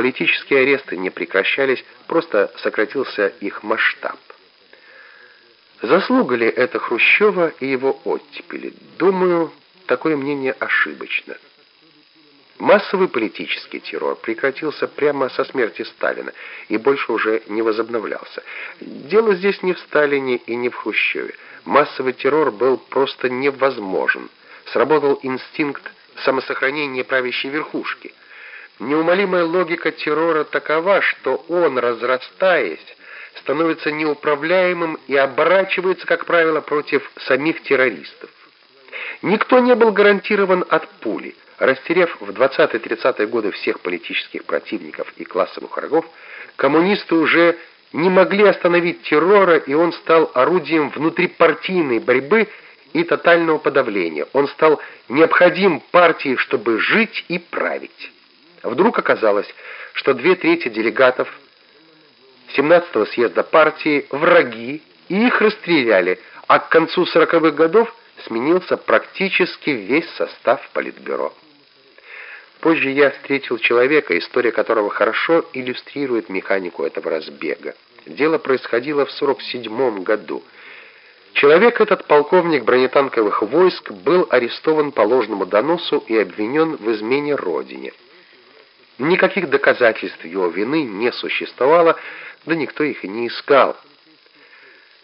Политические аресты не прекращались, просто сократился их масштаб. Заслуга ли это Хрущева и его оттепели? Думаю, такое мнение ошибочно. Массовый политический террор прекратился прямо со смерти Сталина и больше уже не возобновлялся. Дело здесь не в Сталине и не в Хрущеве. Массовый террор был просто невозможен. Сработал инстинкт самосохранения правящей верхушки. Неумолимая логика террора такова, что он, разрастаясь, становится неуправляемым и оборачивается, как правило, против самих террористов. Никто не был гарантирован от пули – Растерев в 20-30-е годы всех политических противников и классовых врагов, коммунисты уже не могли остановить террора, и он стал орудием внутрипартийной борьбы и тотального подавления. Он стал необходим партии, чтобы жить и править. Вдруг оказалось, что две трети делегатов 17-го съезда партии враги, и их расстреляли, а к концу 40-х годов сменился практически весь состав Политбюро. Позже я встретил человека, история которого хорошо иллюстрирует механику этого разбега. Дело происходило в 47 году. Человек этот, полковник бронетанковых войск, был арестован по ложному доносу и обвинен в измене родине. Никаких доказательств его вины не существовало, да никто их и не искал.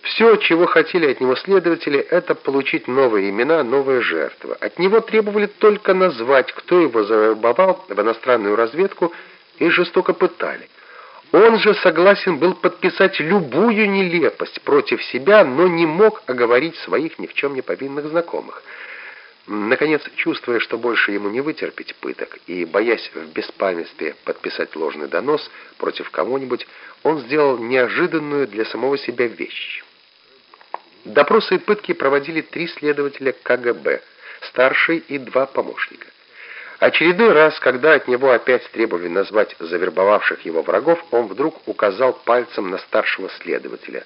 Все, чего хотели от него следователи, это получить новые имена, новые жертвы. От него требовали только назвать, кто его завербовал в иностранную разведку, и жестоко пытали. Он же согласен был подписать любую нелепость против себя, но не мог оговорить своих ни в чем не повинных знакомых. Наконец, чувствуя, что больше ему не вытерпеть пыток, и боясь в беспамятстве подписать ложный донос против кого-нибудь, он сделал неожиданную для самого себя вещь. Допросы и пытки проводили три следователя КГБ, старший и два помощника. Очередной раз, когда от него опять требовали назвать завербовавших его врагов, он вдруг указал пальцем на старшего следователя.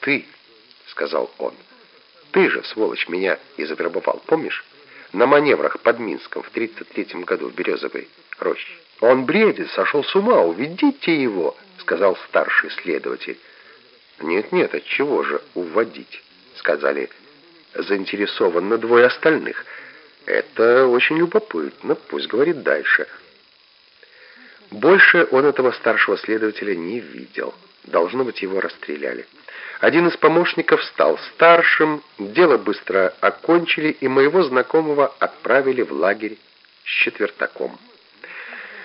«Ты», — сказал он, — «ты же, сволочь, меня и завербовал, помнишь? На маневрах под Минском в 33-м году в Березовой роще». «Он бредит, сошел с ума, уведите его», — сказал старший следователь. «Нет-нет, от чего же уводить?» — сказали заинтересованно двое остальных. «Это очень любопытно, пусть говорит дальше». Больше он этого старшего следователя не видел. Должно быть, его расстреляли. Один из помощников стал старшим, дело быстро окончили, и моего знакомого отправили в лагерь с четвертаком.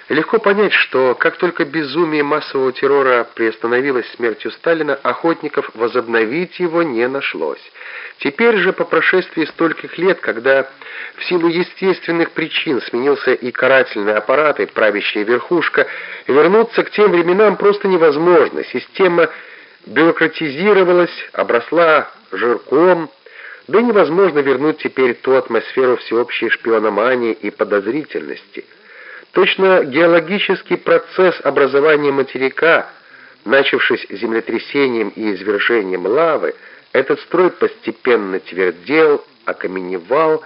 Легко понять, что как только безумие массового террора приостановилось смертью Сталина, охотников возобновить его не нашлось. Теперь же, по прошествии стольких лет, когда в силу естественных причин сменился и карательный аппарат, и правящая верхушка, вернуться к тем временам просто невозможно. Система бюрократизировалась, обросла жирком, да невозможно вернуть теперь ту атмосферу всеобщей шпиономании и подозрительности – Точно геологический процесс образования материка, начавшись землетрясением и извержением лавы, этот строй постепенно твердел, окаменевал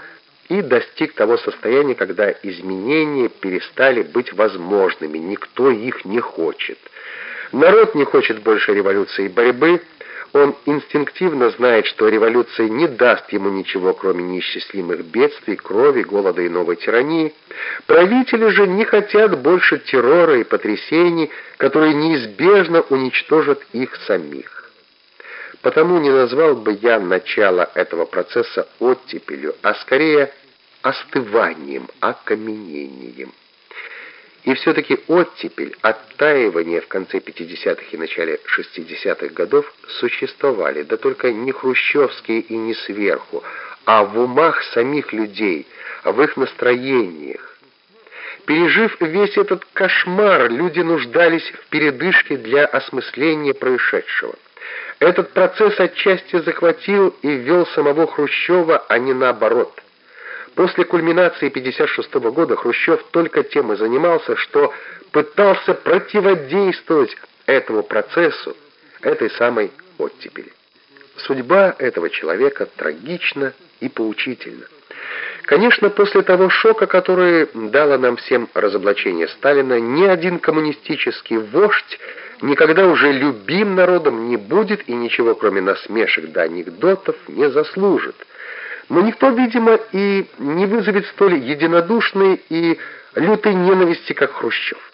и достиг того состояния, когда изменения перестали быть возможными, никто их не хочет. Народ не хочет больше революции и борьбы, он инстинктивно знает, что революция не даст ему ничего, кроме неисчислимых бедствий, крови, голода и новой тирании. Правители же не хотят больше террора и потрясений, которые неизбежно уничтожат их самих. Потому не назвал бы я начало этого процесса оттепелью, а скорее остыванием, окаменением. И все-таки оттепель, оттаивание в конце 50-х и начале 60-х годов существовали, да только не хрущевские и не сверху, а в умах самих людей, в их настроениях. Пережив весь этот кошмар, люди нуждались в передышке для осмысления происшедшего. Этот процесс отчасти захватил и ввел самого Хрущева, а не наоборот – После кульминации 1956 года Хрущев только тем и занимался, что пытался противодействовать этому процессу, этой самой оттепели. Судьба этого человека трагична и поучительна. Конечно, после того шока, который дало нам всем разоблачение Сталина, ни один коммунистический вождь никогда уже любим народом не будет и ничего, кроме насмешек да анекдотов, не заслужит. Но никто, видимо, и не вызовет столь единодушной и лютой ненависти, как Хрущев.